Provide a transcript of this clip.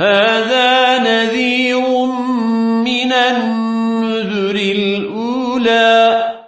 هذا نذير من النذر الأولى.